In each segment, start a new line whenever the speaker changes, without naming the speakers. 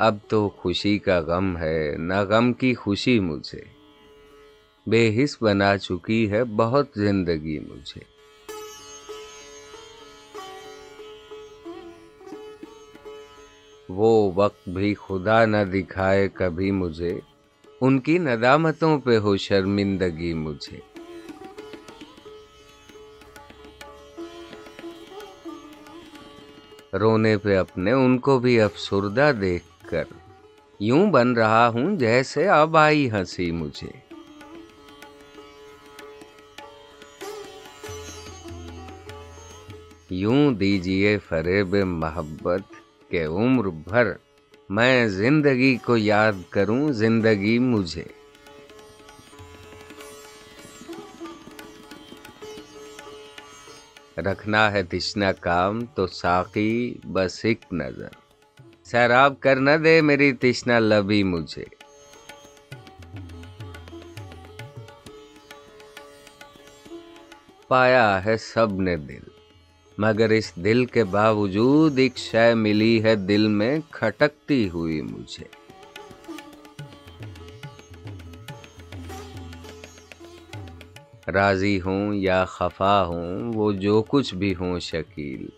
اب تو خوشی کا غم ہے، نہ غم کی خوشی مجھے۔ بے حس بنا چکی ہے بہت زندگی مجھے۔ وہ وقت بھی خدا نہ دکھائے کبھی مجھے، ان کی ندامتوں پہ ہو شرمندگی مجھے۔ رونے پہ اپنے ان کو بھی افسردہ دیکھ کر یوں بن رہا ہوں جیسے اب آئی ہنسی مجھے یوں دیجیے فریب محبت کہ عمر بھر میں زندگی کو یاد کروں زندگی مجھے رکھنا ہے تشنا کام تو ساقی بس ایک نظر سیراب کر نہ دے میری تشنا لبی مجھے۔ پایا ہے سب نے دل، مگر اس دل کے باوجود ایک شے ملی ہے دل میں کھٹکتی ہوئی مجھے۔ راضی ہوں یا خفا ہوں، وہ جو کچھ بھی ہوں شکیل۔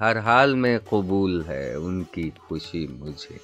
ہر حال میں قبول ہے ان کی خوشی مجھے۔